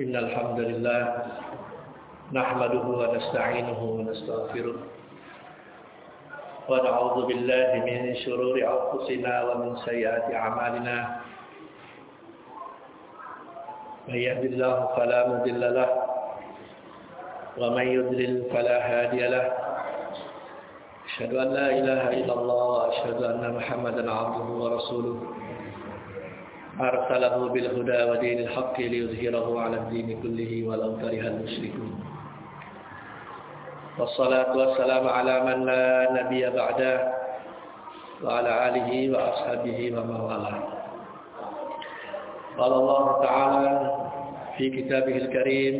إن الحمد لله نحمده ونستعينه ونستغفره ونعوذ بالله من شرور أنفسنا ومن سيئات أعمالنا من يهد الله فلا مضل له ومن يضلل فلا هادي له أشهد أن لا إله إلا الله وأشهد أن محمدا عبده ورسوله أرسله بالهدى ودين الحق ليظهره على الدين كله ولو كره المشركون. والصلاة والسلام على من لا نبي بعده وعلى آله وأصحابه ومن والاه قال الله تعالى في كتابه الكريم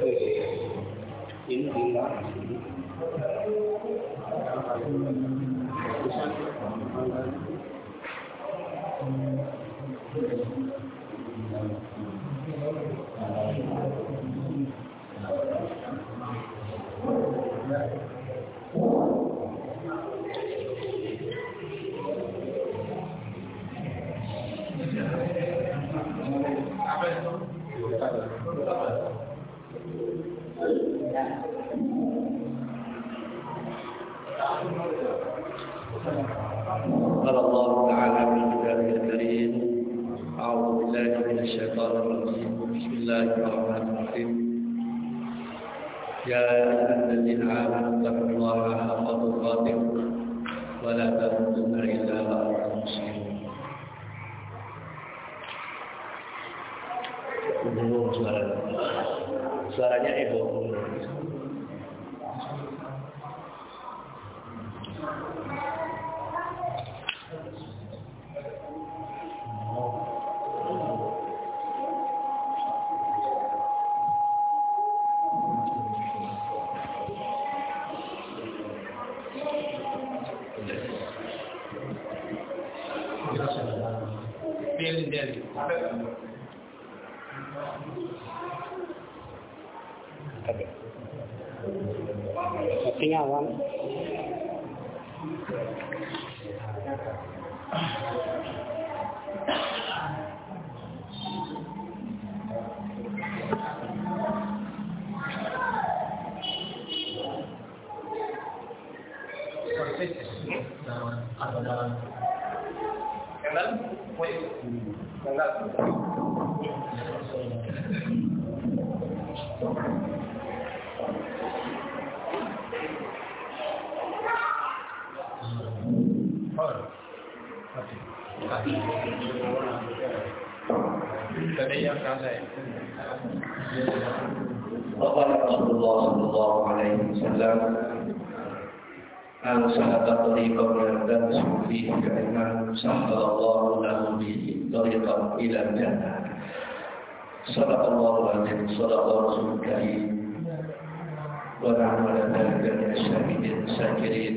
对，引领党前进，发展党的事业，发展我们的。Bill in Delhi. Okay. I think I want. الله صلى الله عليه وسلم من سلك طريقا يلتمس فيه علما سهل الله له به طريقا إلى الجنه صدق الله العظيم صدق رسول الكريم ونحن على ذلك من الشاكرين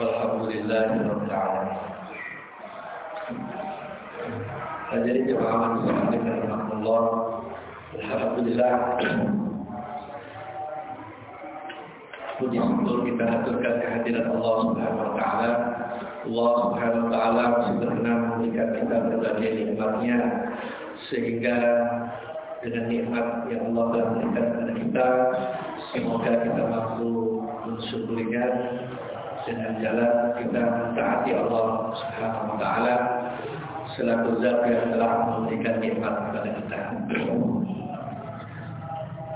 والحمد لله رب العالمين Hadirin jemaah sekalian rahmatullah Alhamdulillah. Puji syukur kita haturkan kehadiran Allah Subhanahu wa taala. Allah Subhanahu wa taala sudah memberikan kita berbagai nikmatnya sehingga dengan nikmat yang Allah telah berikan kepada kita semoga kita mampu mensyukurinya dengan jalan kita mentaati Allah Subhanahu wa taala selaku zat yang telah memberikan nikmat kepada kita.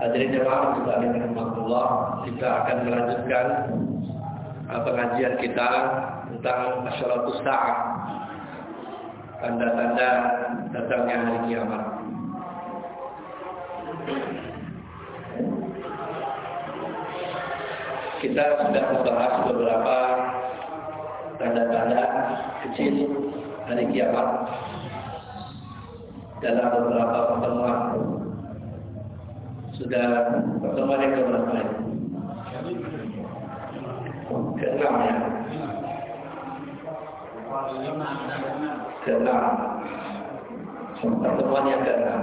Hadirin jemaah sekalian rahmatullah, kita akan melanjutkan pengajian kita tentang masyarakat sa'ah tanda-tanda datangnya hari kiamat. Kita sudah membahas beberapa tanda-tanda kecil hari kiamat dalam beberapa pertemuan Sudah pertemuan yang keberapa ini? Keenam ya. Keenam. Pertemuan yang keenam.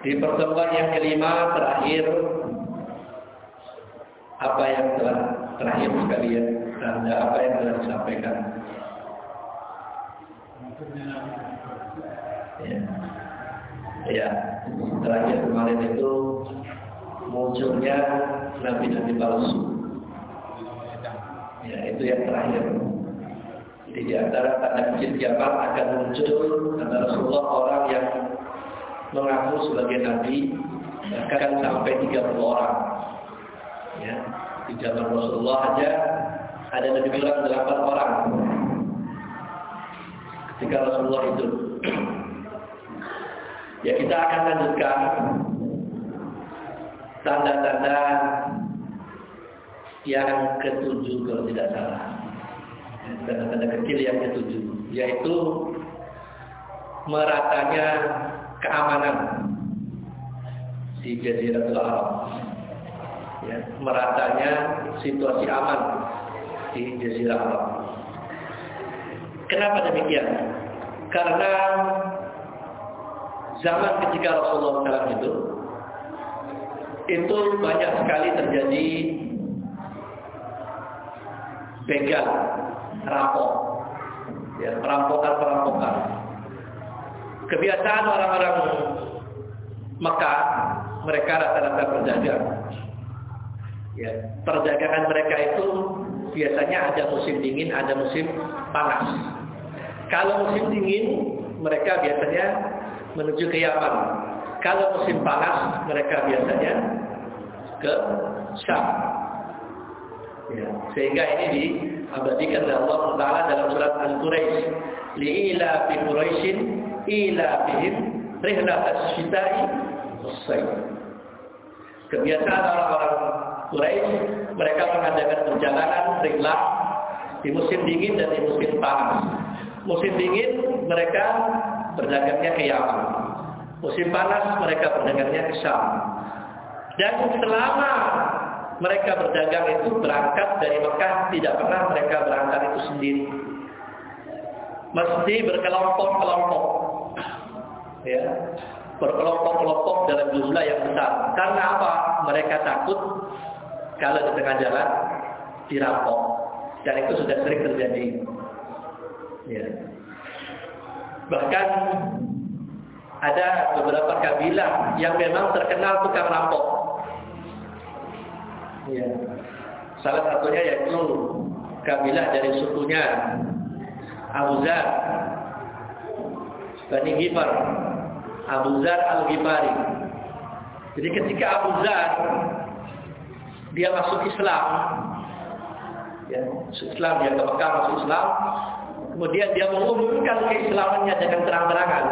Di pertemuan yang kelima terakhir apa yang telah terakhir sekalian tanda apa yang telah disampaikan. Ya. ya, terakhir kemarin itu munculnya nabi-nabi palsu. Ya, itu yang terakhir. Jadi di antara tanda kecil kiamat akan muncul kata Rasulullah orang yang mengaku sebagai nabi akan sampai 30 orang. Ya, di zaman Rasulullah aja ada nabi bilang 8 orang. Ketika Rasulullah itu ya kita akan lanjutkan tanda-tanda yang ketujuh kalau tidak salah. Tanda-tanda kecil yang ketujuh, yaitu meratanya keamanan di Jaziratul Arab. Ya, meratanya situasi aman di Jazirah Arab. Kenapa demikian? Karena zaman ketika Rasulullah SAW itu itu banyak sekali terjadi begal, rampok, ya, perampokan-perampokan. Kebiasaan orang-orang Mekah, mereka rata-rata berdagang. Ya, perdagangan mereka itu biasanya ada musim dingin, ada musim panas. Kalau musim dingin, mereka biasanya menuju ke Yaman. Kalau musim panas, mereka biasanya ke Syam. Ya, sehingga ini diabadikan oleh Allah Taala dalam surat Al-Quraisy, "Li'ila fi Quraisyin ila bihim rihlat asy-syita'i was-sayf." Kebiasaan orang-orang Quraisy, mereka mengadakan perjalanan rihlah di musim dingin dan di musim panas. Musim dingin mereka berdagangnya ke Yaman. Musim panas mereka berdagangnya ke Syam. Dan selama mereka berdagang itu berangkat dari Mekah, tidak pernah mereka berangkat itu sendiri. Mesti berkelompok-kelompok. Ya. Berkelompok-kelompok dalam jumlah yang besar. Karena apa? Mereka takut kalau di tengah jalan dirampok. Dan itu sudah sering terjadi. Ya. Bahkan ada beberapa kabilah yang memang terkenal tukang rampok. Ya. Salah satunya yaitu kabilah dari sukunya Abu Zar Bani Gifar Abu Zar Al-Ghifari Jadi ketika Abu Zar dia masuk Islam ya, Islam dia ke Mekah masuk Islam kemudian dia mengumumkan keislamannya dengan terang-terangan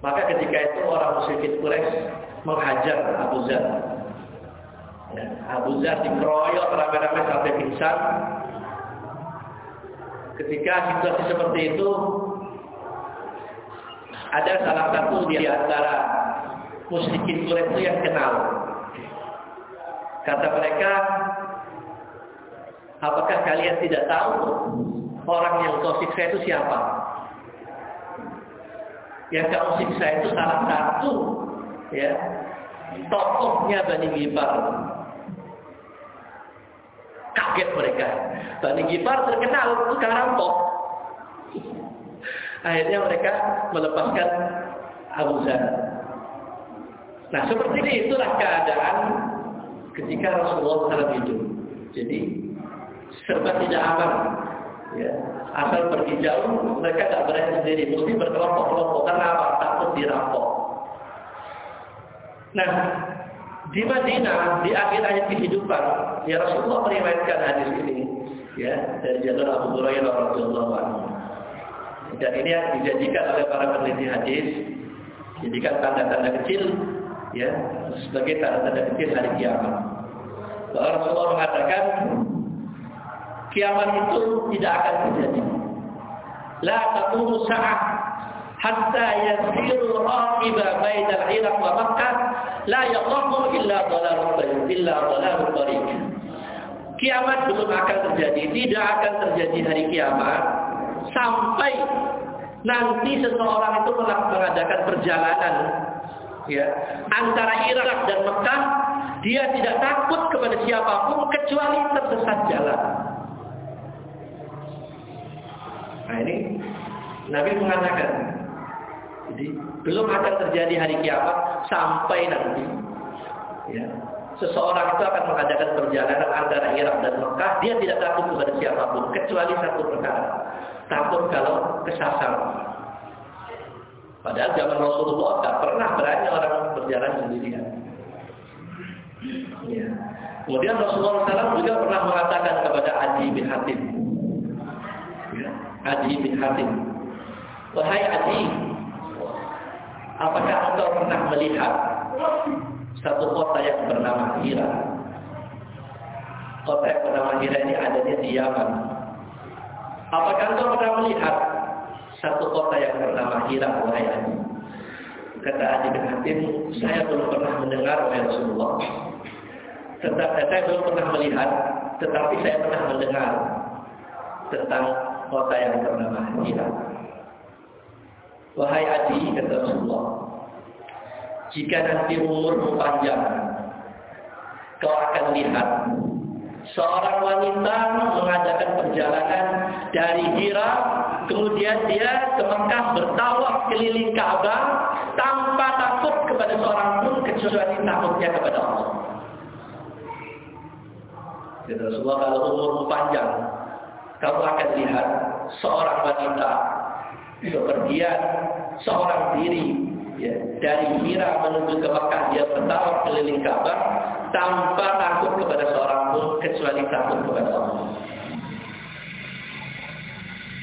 maka ketika itu orang musyrikin Quraisy menghajar Abu Zar. Ya, Abu Zar dikeroyok ramai-ramai sampai pingsan. Ketika situasi seperti itu ada salah satu di antara musyrikin Quraisy itu yang kenal. Kata mereka apakah kalian tidak tahu orang yang kau siksa itu siapa? Yang kau siksa itu salah satu ya tokohnya Bani Gifar. Kaget mereka. Bani Gifar terkenal tukang rampok. Akhirnya mereka melepaskan Abu Zar. Nah seperti ini itulah keadaan ketika Rasulullah SAW hidup. Jadi serba tidak aman. Ya. Asal pergi jauh, mereka tidak berani sendiri, mesti berkelompok-kelompok. Karena apa? Takut dirampok. Nah, di Madinah, di akhir-akhir kehidupan, ya Rasulullah meriwayatkan hadis ini, ya dari jalur Abu Hurairah radhiyallahu anhu. Dan ini yang dijadikan oleh para peneliti hadis, jadikan tanda-tanda kecil, ya sebagai tanda-tanda kecil hari kiamat. Bahwa Rasulullah mengatakan kiamat itu tidak akan terjadi. La taqumu sa'ah hatta yasiru raqiba bainal Iraq wa Makkah la yaqamu illa dhalalul tariq illa tariq. Kiamat belum akan terjadi, tidak akan terjadi hari kiamat sampai nanti seseorang itu mengadakan perjalanan ya antara Irak dan Mekah dia tidak takut kepada siapa pun kecuali tersesat jalan. Nah ini Nabi mengatakan jadi belum akan terjadi hari kiamat sampai nanti ya seseorang itu akan mengadakan perjalanan antara Irak dan Mekah dia tidak takut kepada siapa pun kecuali satu perkara takut kalau kesasar padahal zaman Rasulullah tak pernah berani orang berjalan sendirian ya. kemudian Rasulullah SAW juga pernah mengatakan kepada Adi bin Hatim. Adi bin Hatim wahai Adi apakah engkau pernah melihat satu kota yang bernama Hira kota yang bernama Hira ini adanya di Yaman Apakah engkau pernah melihat satu kota yang bernama Hira wahai Adi? Kata Adi bin Hatim, saya belum pernah mendengar wahai Rasulullah. Tetapi saya belum pernah melihat, tetapi saya pernah mendengar tentang kota yang bernama Hira. Wahai Adi, kata Rasulullah, jika nanti umurmu panjang, kau akan lihat seorang wanita mengadakan perjalanan dari Hira kemudian dia ke Mekah bertawaf keliling Ka'bah tanpa takut kepada seorang pun kecuali takutnya kepada Allah. Jadi Rasulullah kalau umurmu panjang, kamu akan lihat seorang wanita bepergian seorang diri ya, dari Hira menuju ke Mekah dia bertawaf keliling Ka'bah tanpa takut kepada seorang pun kecuali takut kepada Allah.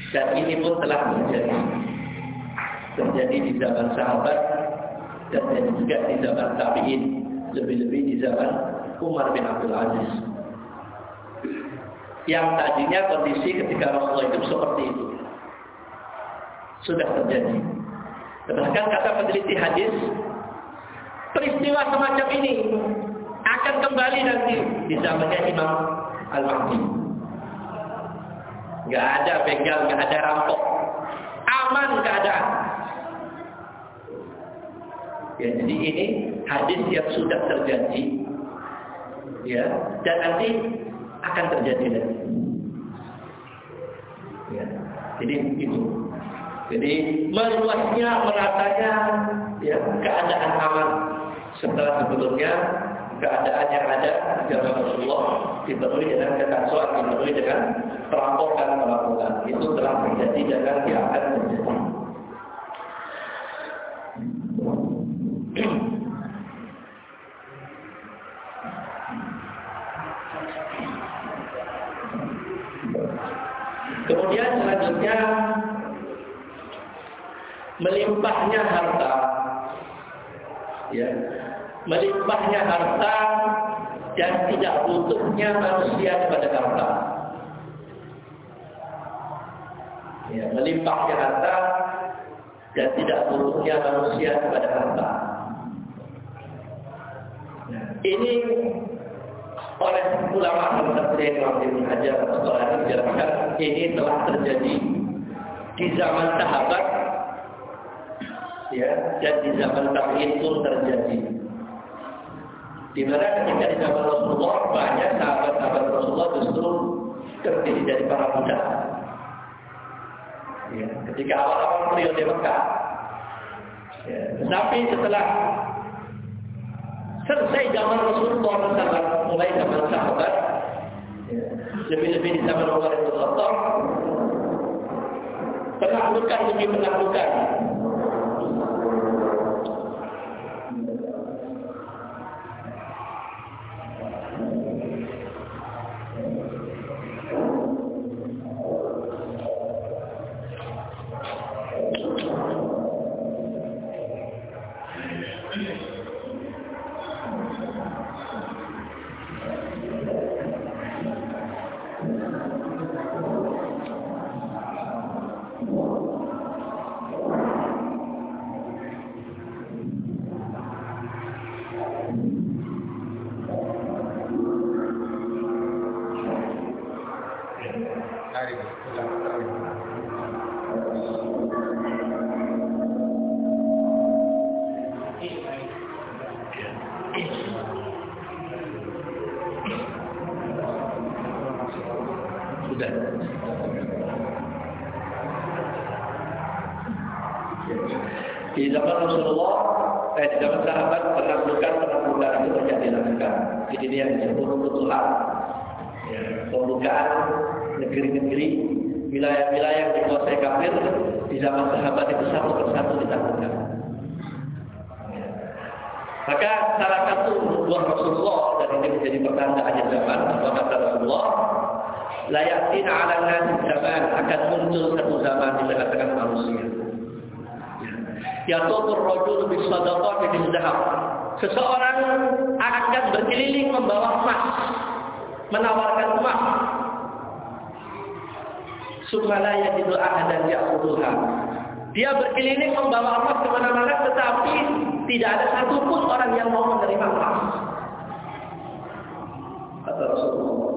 Dan ini pun telah terjadi. Terjadi di zaman sahabat dan juga di zaman tabi'in, lebih-lebih di zaman Umar bin Abdul Aziz. Yang tadinya kondisi ketika Rasulullah itu seperti itu. Sudah terjadi. Bahkan kata peneliti hadis, peristiwa semacam ini akan kembali nanti di zamannya Imam Al-Mahdi. Gak ada begal, gak ada rampok. Aman keadaan. Ya, jadi ini hadis yang sudah terjadi. Ya, dan nanti akan terjadi lagi. Ya, jadi itu. Jadi meluasnya, meratanya, ya, keadaan aman. Setelah sebelumnya keadaan yang ada zaman Rasulullah dipenuhi dengan kekacauan, dipenuhi dengan perampokan-perampokan. Itu telah terjadi dan akan terjadi. Melimpahnya harta. Ya, melimpahnya harta dan tidak butuhnya manusia kepada harta. Ya, melimpahnya harta dan tidak butuhnya manusia kepada harta. Nah, ini oleh ulama tafsir Imam Ibnu Hajar atau dijelaskan ini telah terjadi di zaman sahabat ya dan di zaman tabi'in pun terjadi. Di mana ketika di zaman Rasulullah banyak sahabat-sahabat Rasulullah justru terdiri dari para budak. Ya, ketika awal-awal periode Mekah, ya, tapi setelah selesai zaman Rasulullah SAW, mulai zaman sahabat, ya, lebih-lebih di zaman Umar bin Khattab, penaklukan demi penaklukan Dia yang disebut kebetulan. Ya, pembukaan negeri-negeri wilayah-wilayah yang dikuasai kafir di zaman sahabat itu satu persatu ditaklukkan. Maka salah satu buah Rasulullah dan ini menjadi pertanda akhir zaman apa kata Rasulullah layatina ala nasi zaman akan muncul satu zaman di tengah-tengah manusia. Ya tutur rojul bis sadaqah di zahab. Seseorang akan berkeliling membawa emas, menawarkan emas. Sumalaya itu ahadan ya'khudhuha. Dia berkeliling membawa emas ke mana-mana tetapi tidak ada satupun orang yang mau menerima emas. Kata Rasulullah.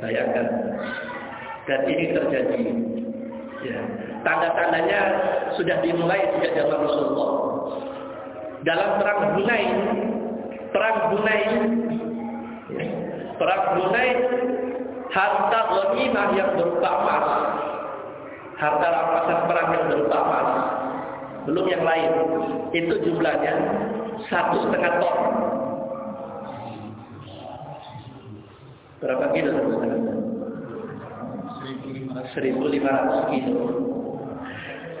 Bayangkan. Dan ini terjadi. Ya. Tanda-tandanya sudah dimulai sejak zaman Rasulullah. Dalam perang Hunain, perang Hunain, ya. perang Hunain, harta ghanimah yang berupa emas, harta rampasan perang yang berupa emas, belum yang lain, itu jumlahnya satu setengah ton. Berapa kilo satu setengah ton? 1500 kilo.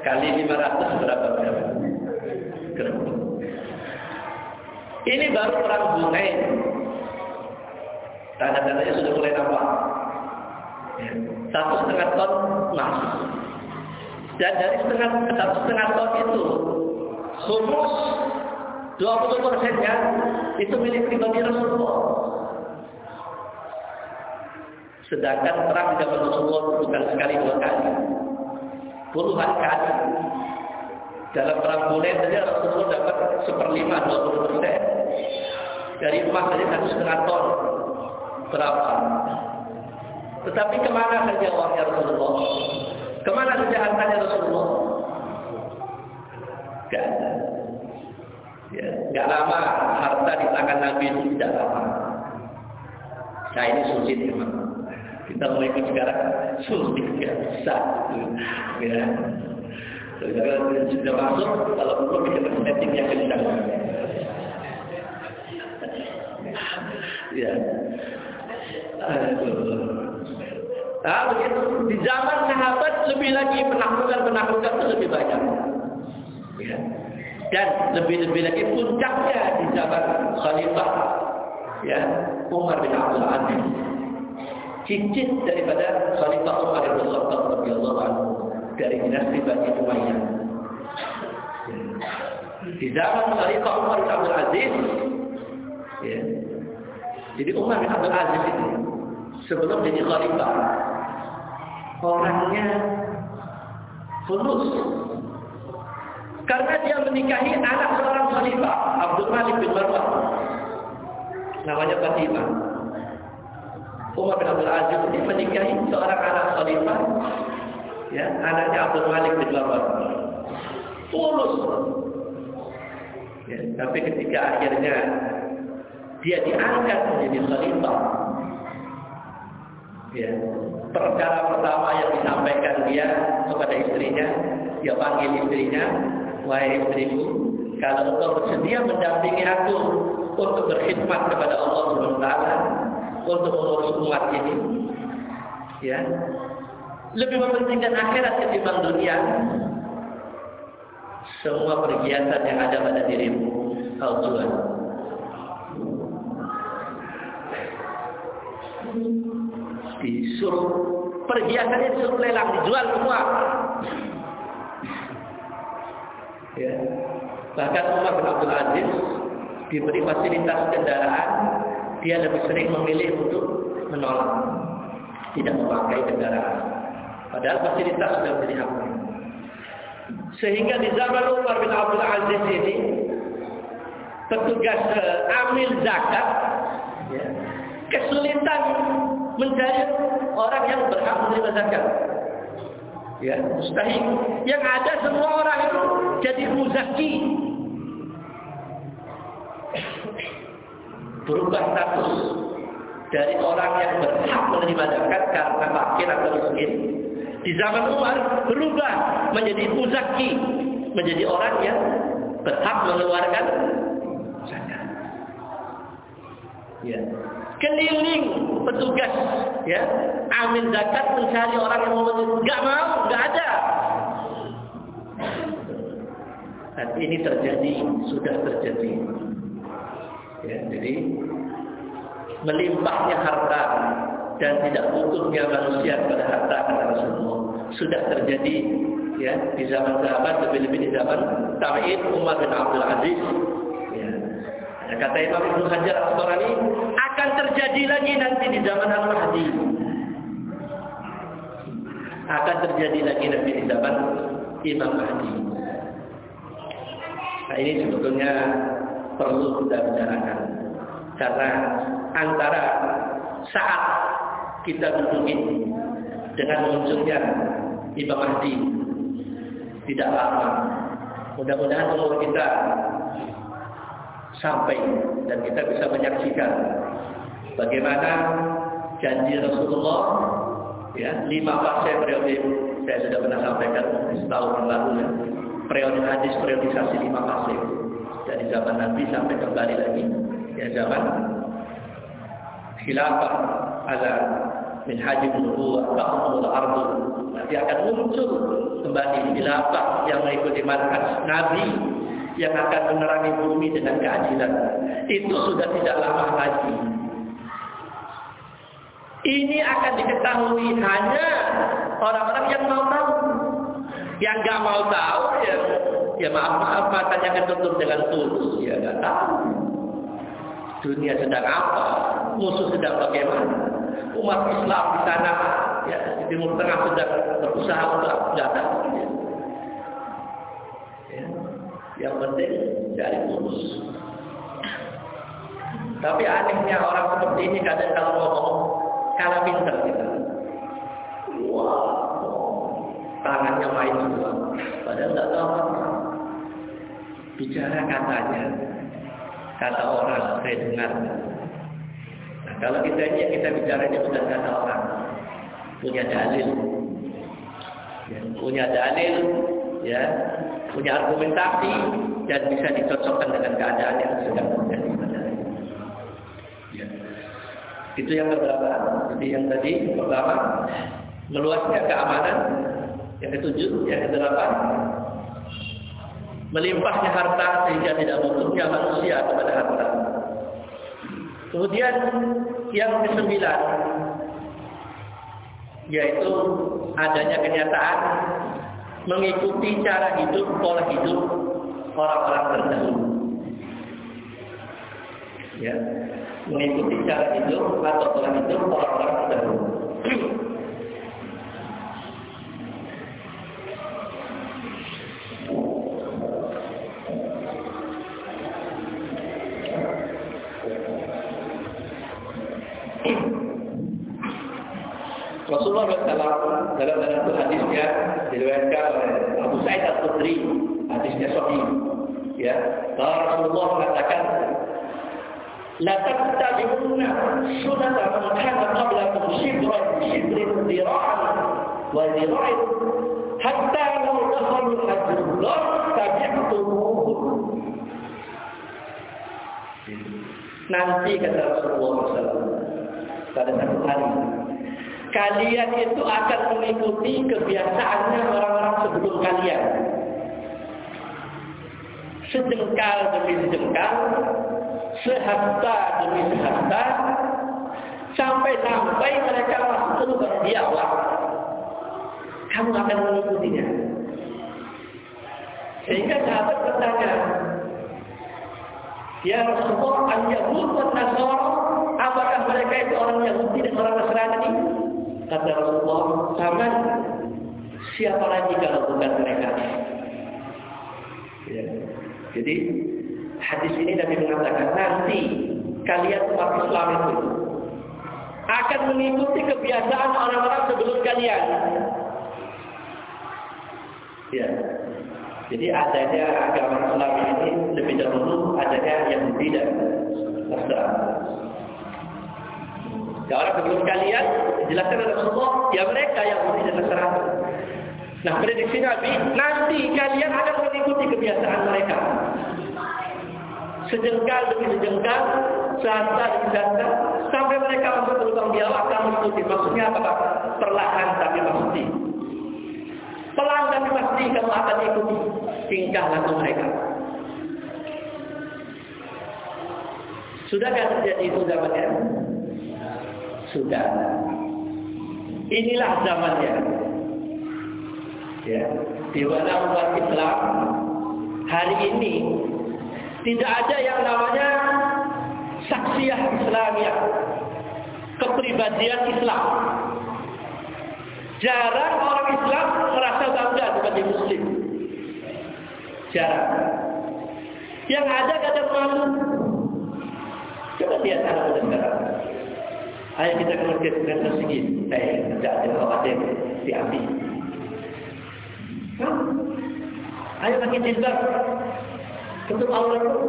Kali 500 berapa berapa? Gram. Ini baru perang Hunain. Tanda-tandanya sudah mulai nampak. Satu setengah ton emas. Dan dari setengah satu setengah ton itu, humus 20 persennya itu milik pribadi Rasulullah. Sedangkan perang di zaman Rasulullah bukan sekali dua kali. Puluhan kali. Dalam perang Hunain saja Rasulullah dapat seperlima 20 persen. Dari emas saja satu setengah ton. Berapa? Tetapi ke mana saja uangnya Rasulullah? Ke mana saja hartanya Rasulullah? Gak ada. Ya, gak lama harta di tangan Nabi itu tidak lama. Saya ini sulit memang. Kita mau ikut sekarang sulit ya bisa. Ya. Kalau sudah masuk, kalau perlu kita setting yang kencang. Nah, begitu di zaman sahabat lebih lagi penaklukan-penaklukan itu lebih banyak. Ya. Dan lebih-lebih lagi puncaknya di zaman Khalifah ya Umar bin Abdul Aziz. Cicit daripada Khalifah Umar bin Khattab radhiyallahu anhu dari dinasti Bani Umayyah. Di zaman Khalifah Umar bin Abdul Aziz ya. Jadi Umar bin Abdul Aziz itu sebelum jadi khalifah orangnya fulus karena dia menikahi anak seorang khalifah Abdul Malik bin Marwan namanya Fatimah. Umar bin Abdul Aziz ini menikahi seorang anak khalifah ya anaknya Abdul Malik bin Marwan fulus ya, tapi ketika akhirnya dia diangkat menjadi khalifah ya perkara pertama yang disampaikan dia kepada istrinya dia panggil istrinya wahai istriku kalau engkau bersedia mendampingi aku untuk berkhidmat kepada Allah taala untuk mengurus umat ini ya lebih mementingkan akhirat ketimbang dunia semua perhiasan yang ada pada dirimu kau jual disuruh perhiasannya disuruh lelang dijual semua. Ya. Bahkan Umar bin Abdul Aziz diberi fasilitas kendaraan dia lebih sering memilih untuk menolak tidak memakai kendaraan. Padahal fasilitas sudah menjadi hak sehingga di zaman Umar bin Abdul Aziz ini petugas uh, amil zakat ya, kesulitan mencari orang yang berhak menerima zakat. Ya, mustahil. Yang ada semua orang itu jadi muzaki. Berubah status. dari orang yang berhak menerima zakat karena fakir atau miskin. Di zaman Umar berubah menjadi muzaki, menjadi orang yang berhak mengeluarkan zakat. Ya. Keliling petugas ya, amin zakat mencari orang yang mau nggak mau, nggak ada. Dan ini terjadi, sudah terjadi. Ya, jadi melimpahnya harta dan tidak butuhnya manusia pada harta kata Rasulullah sudah terjadi ya di zaman sahabat lebih-lebih di zaman tabi'in Umar bin Abdul Aziz ya. ya kata Imam Ibnu Hajar Al-Asqalani akan terjadi lagi nanti di zaman Al-Mahdi. Akan terjadi lagi nanti di zaman Imam Mahdi. Nah ini sebetulnya perlu kita bicarakan. Karena antara saat kita duduk ini dengan munculnya Imam Mahdi tidak lama. Mudah-mudahan umur kita sampai dan kita bisa menyaksikan bagaimana janji Rasulullah? Ya lima fase periode saya sudah pernah sampaikan setahun yang lalu ya. Periode hadis periodisasi lima fase dari zaman Nabi sampai kembali lagi. Ya zaman khilafah ada min hajib nubuwah ta'amul ardu. Nanti akan muncul kembali khilafah yang mengikuti manhaj Nabi yang akan menerangi bumi dengan keadilan. Itu sudah tidak lama lagi ini akan diketahui hanya orang-orang yang mau tahu yang nggak mau tahu ya ya maaf maaf matanya ketutup dengan tulus ya nggak tahu dunia sedang apa, musuh sedang bagaimana, umat Islam di sana ya di Timur Tengah sedang berusaha untuk datang. Ya. Ya. Yang penting dari lurus. Tapi anehnya orang seperti ini kadang kalau ngomong kalah pinter kita. Wah, tangannya main semua. Padahal tidak tahu apa. Bicara katanya, kata orang saya dengar. Nah, kalau kita ini kita bicara ini bukan kata orang, punya dalil, ya, punya dalil, ya, punya argumentasi dan bisa dicocokkan dengan keadaan yang sedang terjadi. Itu yang pertama. Jadi yang tadi pertama meluasnya keamanan, yang ketujuh, yang kedelapan melimpahnya harta sehingga tidak butuhnya manusia kepada harta. Kemudian yang kesembilan yaitu adanya kenyataan mengikuti cara hidup pola hidup orang-orang terdahulu. Ya, mengikuti cara hidup atau pola hidup orang-orang terdahulu. Rasulullah SAW dalam satu hadisnya diriwayatkan oleh Abu Sa'id Al-Khudri, hadisnya sahih. Ya, Rasulullah mengatakan, "La tattabi'unna sunnata man kana qablakum shibran shibrin dira'an wa dira'in hatta law dakhalu al-hajjullah tabi'tumuhu." Nanti kata Rasulullah SAW pada satu hari kalian itu akan mengikuti kebiasaannya orang-orang sebelum kalian. Sejengkal demi sejengkal, sehasta demi sehasta, sampai-sampai mereka masuk ke lubang biawak. Kamu akan mengikutinya. Sehingga sahabat bertanya, Ya Rasulullah, al-Yahud dan apakah mereka itu orang Yahudi dan orang Nasrani? Kata Rasulullah, sama siapa lagi kalau bukan mereka? Ya. Jadi hadis ini Nabi mengatakan nanti kalian umat Islam itu akan mengikuti kebiasaan orang-orang sebelum kalian. Ya. Jadi adanya agama Islam ini lebih dahulu adanya yang tidak Nasrani. Ya orang sebelum kalian dijelaskan oleh Rasulullah, ya mereka yang mesti terserah. Nah prediksi Nabi, nanti kalian akan mengikuti kebiasaan mereka. Sejengkal demi sejengkal, sehasta demi sehasta, sampai mereka mampu berubah biawak, kamu ikuti. Maksudnya apa? Perlahan tapi pasti. Pelan tapi pasti kamu akan ikuti tingkah laku mereka. Sudahkah terjadi itu zamannya? Sudah. Inilah zamannya. Ya, di mana umat Islam hari ini tidak ada yang namanya saksiah Islamiyah, kepribadian Islam. Jarang orang Islam merasa bangga sebagai Muslim. Jarang. Yang ada kadang malu. Coba lihat anak muda sekarang. Ayo kita ke masjid dengan tersegi. Eh, tidak ada khawatir diambil. Ayo pakai jilbab. Tutup aurat itu.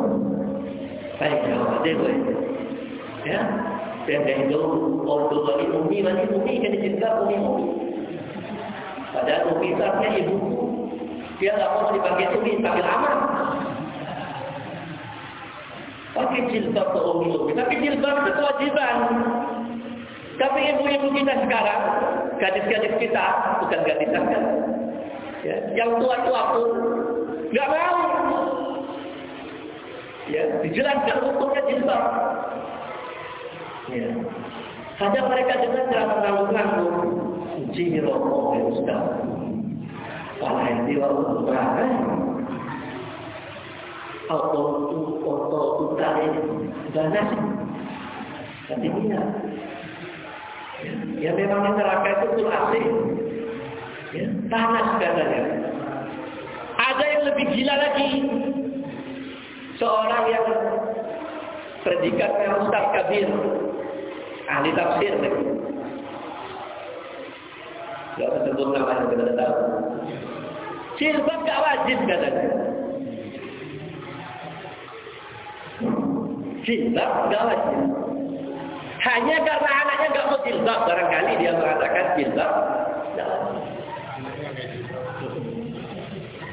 Ayo, khawatir gue. Ya, dan itu tua ini umi, mati umi kan jilbab umi umi. Padahal umi itu ibu. Dia tak mau dipakai umi, pakai lama. Pakai jilbab ke umi-umi. Tapi jilbab itu kewajiban. Tapi ibu-ibu kita sekarang, gadis-gadis kita, bukan gadis saja. Ya, yang tua-tua pun nggak mau. Ya, dijelaskan hukumnya jilbab. Ya. Hanya mereka dengan cara menanggung-nanggung. Jiro, ya Ustaz. Kalau yang diwakil auto auto utare ganas tapi tidak ya memang neraka itu asing ya, panas katanya ada yang lebih gila lagi seorang yang predikatnya Ustaz Kabir ahli tafsir lagi Gak sebut namanya kita tahu. Jilbab gak wajib katanya. jilbab enggak wajib. Hanya karena anaknya enggak mau jilbab, barangkali dia mengatakan jilbab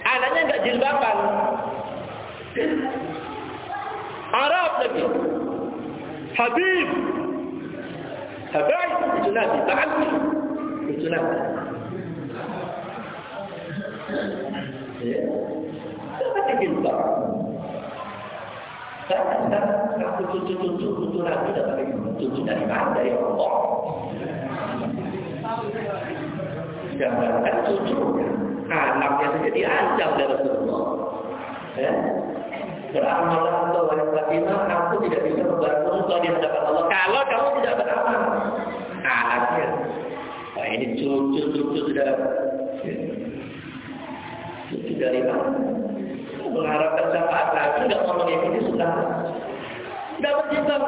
Anaknya enggak jilbaban. Arab lagi. Habib. Habib itu nabi, ta'ammi. Itu nabi. Ya. Tapi jilbab. Sekarang aku cucu-cucu cucu lagi dapat cucu dari mana dari Allah. Jangankan cucu, anaknya saja diancam dari Rasulullah. Ya. Beramallah engkau wahai Fatimah, aku tidak bisa membantu di hadapan Allah. Kalau kamu tidak beramal, anaknya. Nah ini cucu-cucu sudah cucu dari mana? mengharapkan syafaat lagi, nggak mau mengikuti sunnah. Nggak berjibab.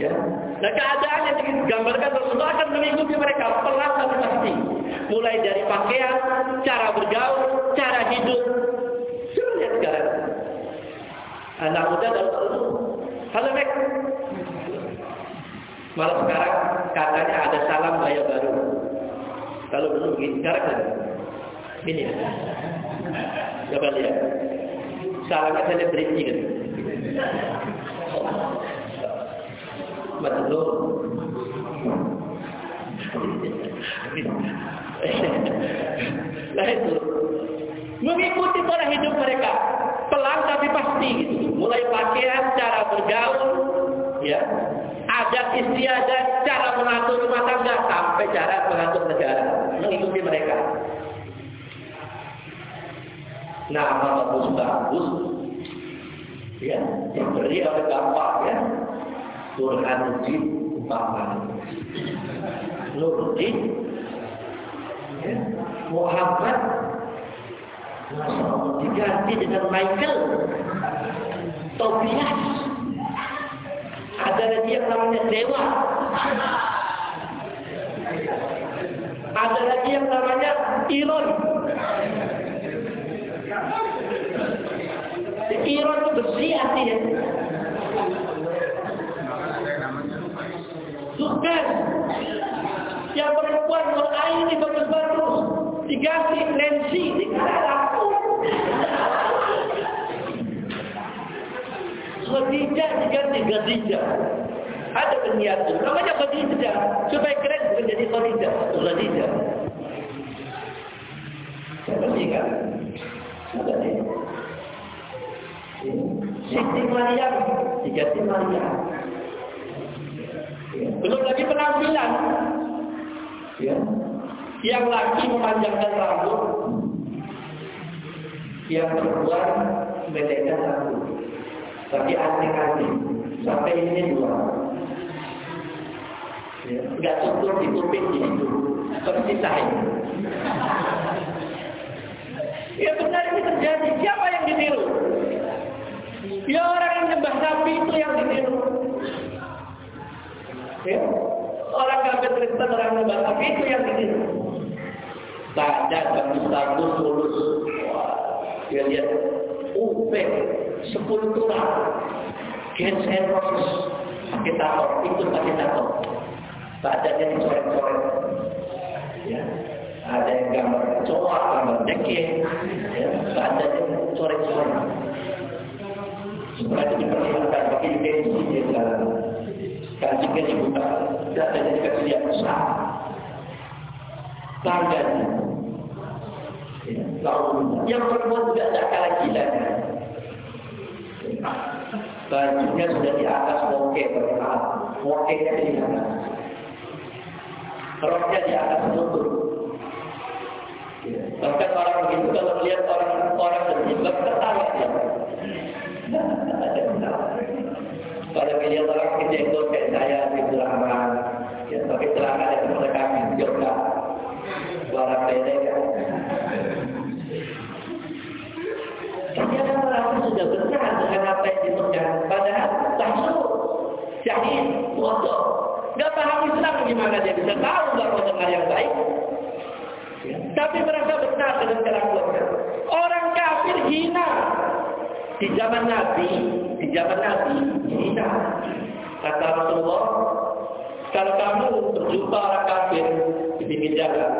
Ya. Nah keadaan yang digambarkan Rasulullah akan mengikuti mereka tapi pasti. Mulai dari pakaian, cara bergaul, cara hidup. Anak muda dan Halo Mek. Malah sekarang katanya ada salam gaya baru. Kalau dulu begini, sekarang kan? Ini ya. Coba lihat. Salahnya selebriti kan. Betul. Nah itu mengikuti pola hidup mereka pelan tapi pasti gitu. Mulai pakaian, cara bergaul, ya, adat istiadat, cara mengatur rumah tangga sampai cara mengatur negara mengikuti mereka. nama bagus-bagus ya diberi oleh bapak ya Burhanuddin umpamanya Nurdin ya, Muhammad diganti dengan Michael Tobias ada lagi yang namanya Dewa ada lagi yang namanya Iron Iron itu bersih artinya. Sukses. Yang perempuan ini bagus-bagus. Diganti Nancy, diganti Khadijah diganti Khadijah. Ada peniaga, namanya Khadijah. Supaya keren bukan jadi Khadijah, Khadijah. Siapa sih kan? Siapa? Siti Maryam diganti Maryam. Belum lagi penampilan. Ya. Yang laki memanjangkan rambut, yang perempuan mendekatkan rambut. Tapi aneh-aneh. Sampai ini dua. Ya. Gak cukup di situ. Tersisain. Ya benar ini terjadi. Siapa yang ditiru? Ya orang yang nyembah Nabi itu yang ditiru. Ya. Orang kafir Kristen orang nyembah Nabi itu yang ditiru. Baca bagi satu tulus. Dia lihat UP sepuluh tulang. Gens and Roses pakai tato, itu pakai tato. Badannya dicoret-coret. Ya. Ada yang gambar cowok, gambar deke, ya. badannya coret-coret. Supaya itu diperlihatkan pakai intensi dia jalan. Kajinya dibuka, datanya dikasih lihat besar. Tangganya. Ya. Yang perempuan tidak kalah gila. Bajunya sudah di atas moke berkenaan. Mokenya di atas. Roknya di atas lutut. Bahkan orang begitu kalau melihat orang orang berjilbab tertawa dia. Kalau melihat orang kejenggot kayak saya di Rahman, ya tapi celana yang mereka juga suara pendek. Sudah benar dengan apa yang dipegang. Padahal tahsu, jahil, bodoh. Gak paham Islam gimana dia bisa tahu mau dengar yang baik. Ya. Tapi merasa benar dengan kelakuannya. Orang kafir hina. Di zaman Nabi, di zaman Nabi, hina. Kata Rasulullah, kalau kamu berjumpa orang kafir di pinggir jalan,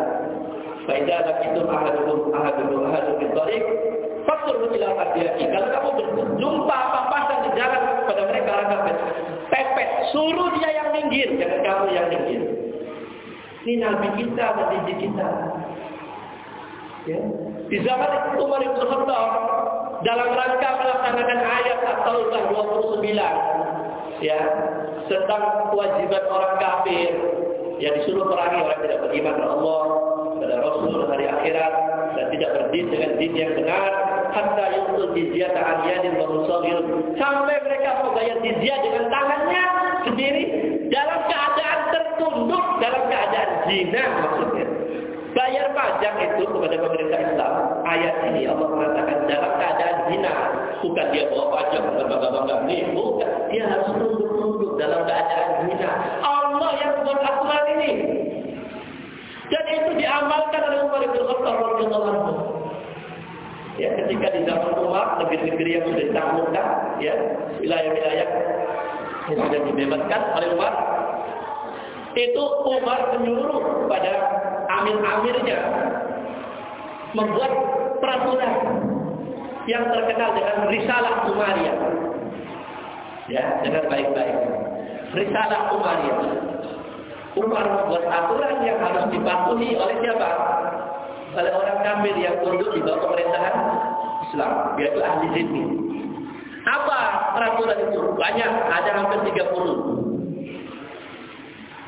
Faidah lakitum ahadukum ahadukum ahadukum barik Faktur ila hadiati. Kalau kamu berjumpa apa-apa di jalan kepada mereka kafir, pepet, suruh dia yang minggir, jangan kamu yang minggir. Ini Nabi kita, mendidik kita. Ya. Di zaman Umar bin Khattab dalam rangka melaksanakan ayat At-Taubah 29 ya tentang kewajiban orang kafir yang disuruh perangi orang tidak beriman kepada Allah, kepada Rasul hari akhirat dan tidak berdin dengan din yang benar hatta yutul jizyah ta'an yadin wa musawir sampai mereka mau bayar jizyah dengan tangannya sendiri dalam keadaan tertunduk dalam keadaan zina maksudnya. Bayar pajak itu kepada pemerintah Islam. Ayat ini Allah mengatakan dalam keadaan zina bukan dia bawa pajak berbangga-bangga ini bukan. Dia harus tunduk-tunduk dalam keadaan zina. Allah yang buat aturan ini. Dan itu diamalkan oleh Umar bin Khattab radhiyallahu ya ketika di zaman Umar negeri-negeri yang sudah ditaklukkan ya wilayah-wilayah yang sudah dibebaskan oleh Umar itu Umar menyuruh pada amir-amirnya membuat peraturan yang terkenal dengan risalah Umayyah. Ya dengan baik-baik. Risalah Umayyah. Umar membuat aturan yang harus dipatuhi oleh siapa? Oleh orang kafir yang tunduk di bawah pemerintahan Islam, yaitu ahli zimmi. Apa peraturan itu? Banyak, ada hampir 30.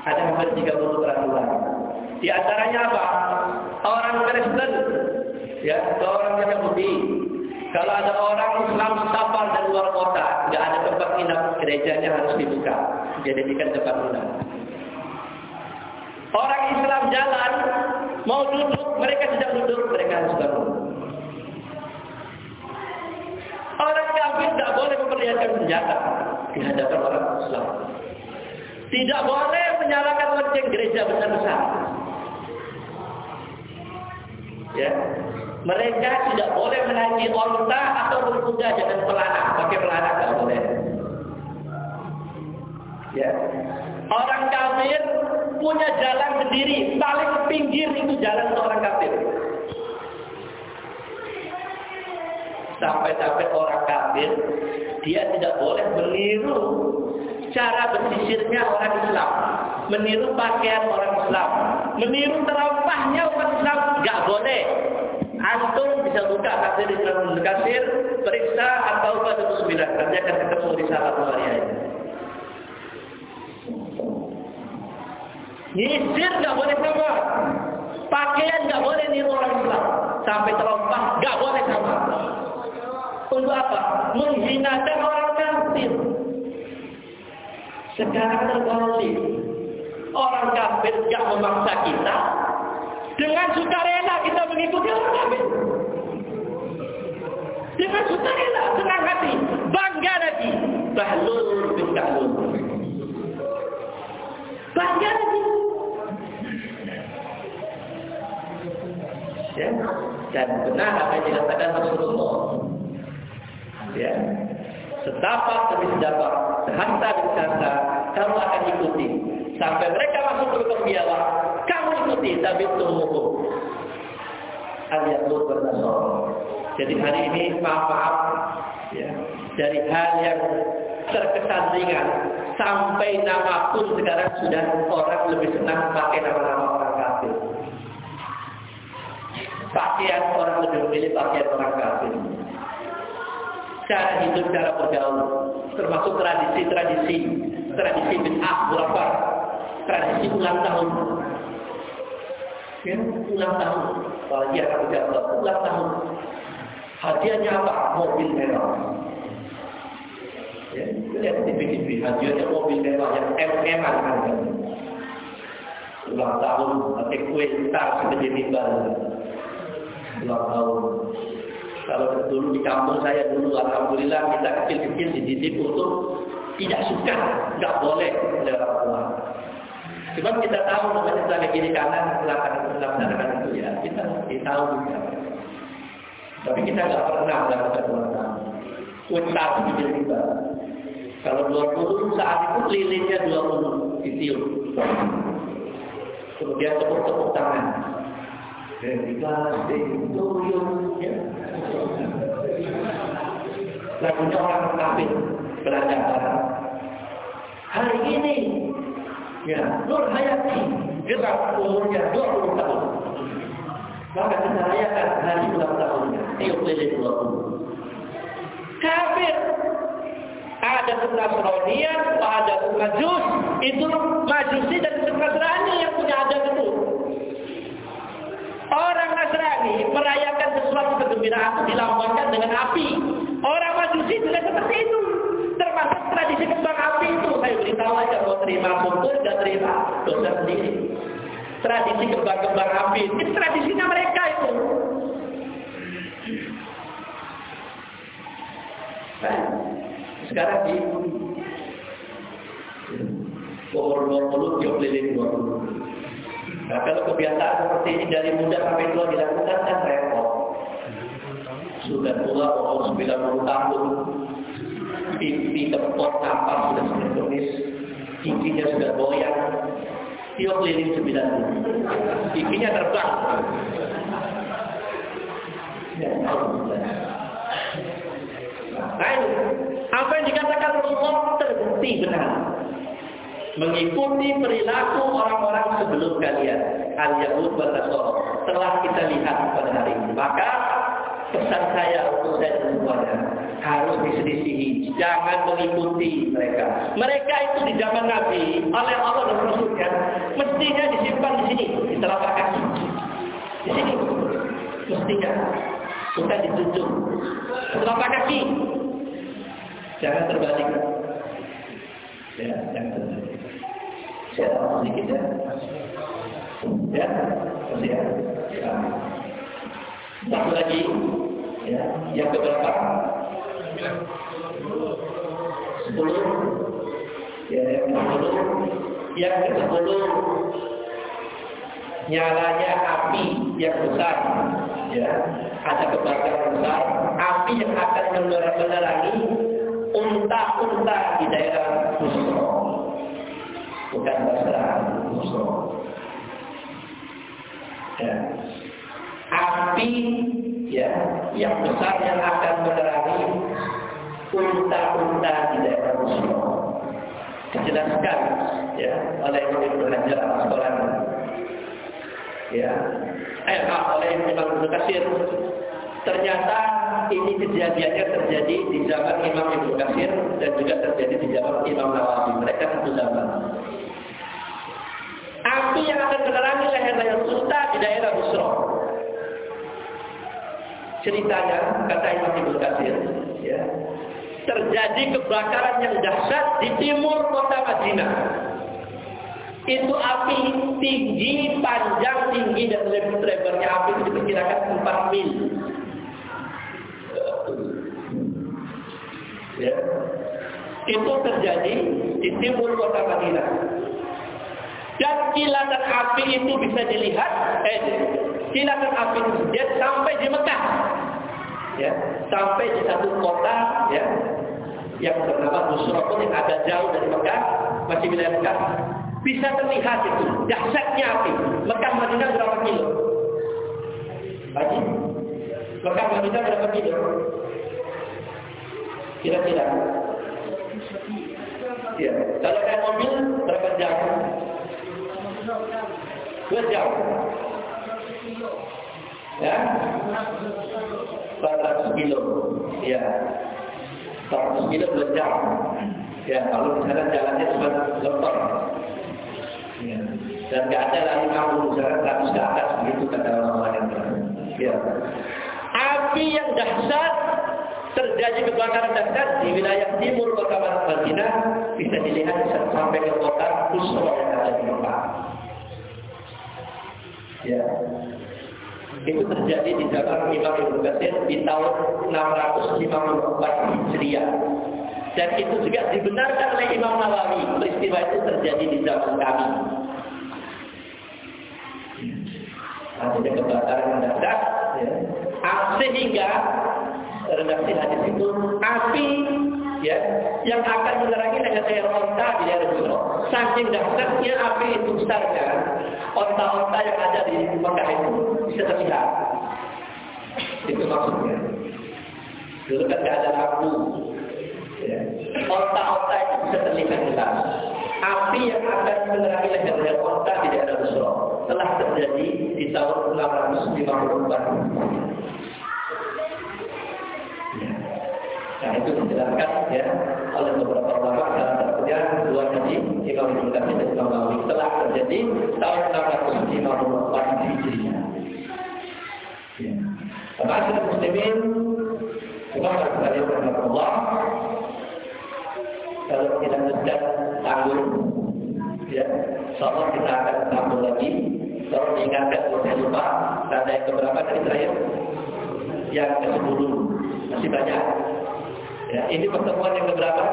Ada hampir 30 peraturan. Di antaranya apa? Orang Kristen, ya, orang Yahudi. Kalau ada orang Islam safar dari luar kota, nggak ada tempat inap, gerejanya harus dibuka, dijadikan tempat inap. Orang Islam jalan, mau duduk, mereka tidak duduk, mereka harus bangun. Orang kafir tidak boleh memperlihatkan senjata di hadapan orang Islam. Tidak boleh menyalakan lonceng gereja besar-besar. Ya. Mereka tidak boleh menaiki onta atau berkuda dengan pelana, pakai pelana tidak boleh. Ya. Orang kafir punya jalan sendiri. Paling pinggir itu jalan seorang kafir. Sampai-sampai orang kafir, dia tidak boleh meniru cara bersisirnya orang Islam. Meniru pakaian orang Islam. Meniru terompahnya umat Islam. Gak boleh. Antum bisa buka kasir di kasir, periksa atau pada sembilan. Nanti akan ketemu di salah hari ini. Nyisir nggak boleh sama. Pakaian nggak boleh niru orang Islam. Sampai terompah nggak boleh sama. Untuk apa? Menghinakan orang kafir. Sekarang terbalik. Orang kafir nggak memaksa kita. Dengan sukarela kita mengikuti orang kafir. Dengan sukarela, senang hati, bangga lagi. Bahlul bin Bahlul. Bangga lagi. Ya. Dan benar apa yang dikatakan Rasulullah. Ya. Setapak demi sedapak, sehasta demi sehasta, kamu akan ikuti. Sampai mereka masuk ke pembiawa, kamu ikuti, tapi tunggu. Al-Yaqud bernasor. Jadi hari ini maaf-maaf ya, dari hal yang terkesan ringan sampai nama pun sekarang sudah orang lebih senang pakai nama-nama Pakaian orang lebih memilih pakaian orang kafir. Cara hidup, cara bergaul, termasuk tradisi-tradisi, tradisi bid'ah, berapa? Tradisi ulang tahun. Ya, ulang tahun. Apalagi anak ucap ulang tahun. Hadiahnya apa? Mobil mewah. Ya, lihat di TV, hadiahnya mobil mewah yang MM harganya. Ulang tahun, pakai kue tar segede ulang tahun. Kalau dulu di kampung saya dulu, alhamdulillah kita kecil-kecil dididik untuk tidak suka, nggak boleh oleh orang tua. Sebab kita tahu namanya setelah kiri kanan melaksanakan itu ya, kita kita tahu juga. Tapi kita nggak pernah melakukan ulang tahun. Kuitar kecil kita. Kalau 20 saat itu lilinnya 20 ditiup. Kemudian tepuk-tepuk tangan. Lagunya orang kafir belajar Hari ini, ya, Nur Hayati, kita umurnya 20 tahun. Maka kita rayakan hari ulang tahunnya. Tiup lilin 20. Kafir. Ada Nasranian, ada. Itu Majusi dan Nasrani yang punya adat itu. Orang Nasrani merayakan sesuatu kegembiraan itu dilambangkan dengan api. Orang Majusi juga seperti itu. Termasuk tradisi kembang api itu. Saya beritahu aja mau terima syukur, tidak terima dosa sendiri. Tradisi kembang-kembang api. Itu tradisinya mereka itu. Nah, sekarang di 20, jauh lilin 20. Nah, kalau kebiasaan seperti ini dari muda sampai tua dilakukan kan repot. Sudah tua umur 90 tahun, pipi tepot napas sudah tulis, giginya sudah goyang, dia keliling sembilan giginya terbang. Nah, apa yang dikatakan Rasulullah terbukti benar mengikuti perilaku orang-orang sebelum kalian. Al-yahud wa telah kita lihat pada hari ini. Maka pesan saya untuk saya semuanya harus diselisihi. Jangan mengikuti mereka. Mereka itu di zaman Nabi oleh Allah dan Rasulnya mestinya disimpan di sini di telapak kaki. Di sini. Mestinya. Bukan ditunjuk telapak kaki. Jangan terbalik. Ya jangan terbalik saya tahu sedikit ya. Ya, ya. ya. Satu lagi, ya, yang keberapa? Sepuluh. Ya, yang sepuluh. Yang ke sepuluh nyalanya api yang besar ya ada kebakaran besar api yang akan menerangi unta-unta di daerah Ya. Api ya yang besar yang akan menerangi unta-unta di daerah Busro. Dijelaskan ya oleh Ibnu Hajar Al-Asqalani. Ya. Eh, oleh Imam Ibnu Katsir ternyata ini kejadiannya terjadi di zaman Imam Ibnu Katsir dan juga terjadi di zaman Imam Nawawi. Mereka satu zaman. Api yang akan menerangi leher-leher unta di daerah Busro. Ceritanya, kata Imam Ibnu Katsir, ya, terjadi kebakaran yang dahsyat di timur kota Madinah. Itu api tinggi, panjang, tinggi dan lebarnya api itu diperkirakan 4 mil. Ya. Itu terjadi di timur kota Madinah. Dan kilatan api itu bisa dilihat, eh, kilatan api itu dia sampai di Mekah. Ya, sampai di satu kota ya yang bernama Nusratun yang agak jauh dari Mekah, masih wilayah Mekah. Bisa terlihat itu dahsyatnya api. Mekah Madinah berapa kilo? Bagi Mekah Madinah berapa kilo? Kira-kira. Ya. Kalau naik mobil berapa jam? Jam. Ya. 400 kilo. Ya. 400 kilo dua jam. Ya, kalau misalnya jalannya cuma lepar. Ya. Dan nggak ada lagi kamu misalnya 100 ke atas begitu kata orang-orang yang Ya. Api yang dahsyat terjadi kebakaran dahsyat di wilayah timur kota Madinah bisa dilihat sampai ke kota Kusro yang ada di Mekah. Ya. Itu terjadi di zaman Imam Ibnu Katsir di tahun 654 Hijriah. Dan itu juga dibenarkan oleh Imam Nawawi. Peristiwa itu terjadi di zaman kami. Ada kebakaran dahsyat. Ya. Sehingga redaksi hadis itu api ya yang akan menerangi leher onta di Juro. Saking dahsyatnya api itu besarnya, onta-onta yang ada di Mekah itu bisa terlihat. Itu maksudnya. Dulu kan tidak ada lampu. Ya. Onta-onta itu bisa terlihat jelas. Api yang akan menerangi leher-leher onta di daerah Juro telah terjadi di tahun 654. Itu dijelaskan ya oleh beberapa ulama dalam satunya dua hadis Imam Katsir dan Imam Nawawi. Telah terjadi tahun 654 Hijriah. Ya. Maka muslimin Imam Al-Bukhari rahimahullah kalau kita sedang tanggung ya, seolah kita akan tanggung lagi. Kalau diingatkan kalau lupa tanda yang keberapa tadi terakhir? Yang ke-10 masih banyak Ya, ini pertemuan yang keberapa?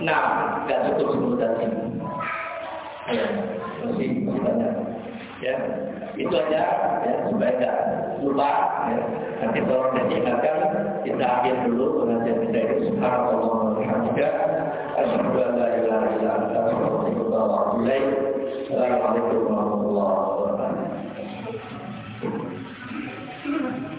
Nah, nggak cukup sepuluh tadi. Ya, masih, banyak. Ya, itu aja ya supaya nggak lupa. Ya. Nanti tolong saya ingatkan kita akhir dulu pengajian kita ini. Subhanallah ilaik. Assalamualaikum warahmatullahi wabarakatuh.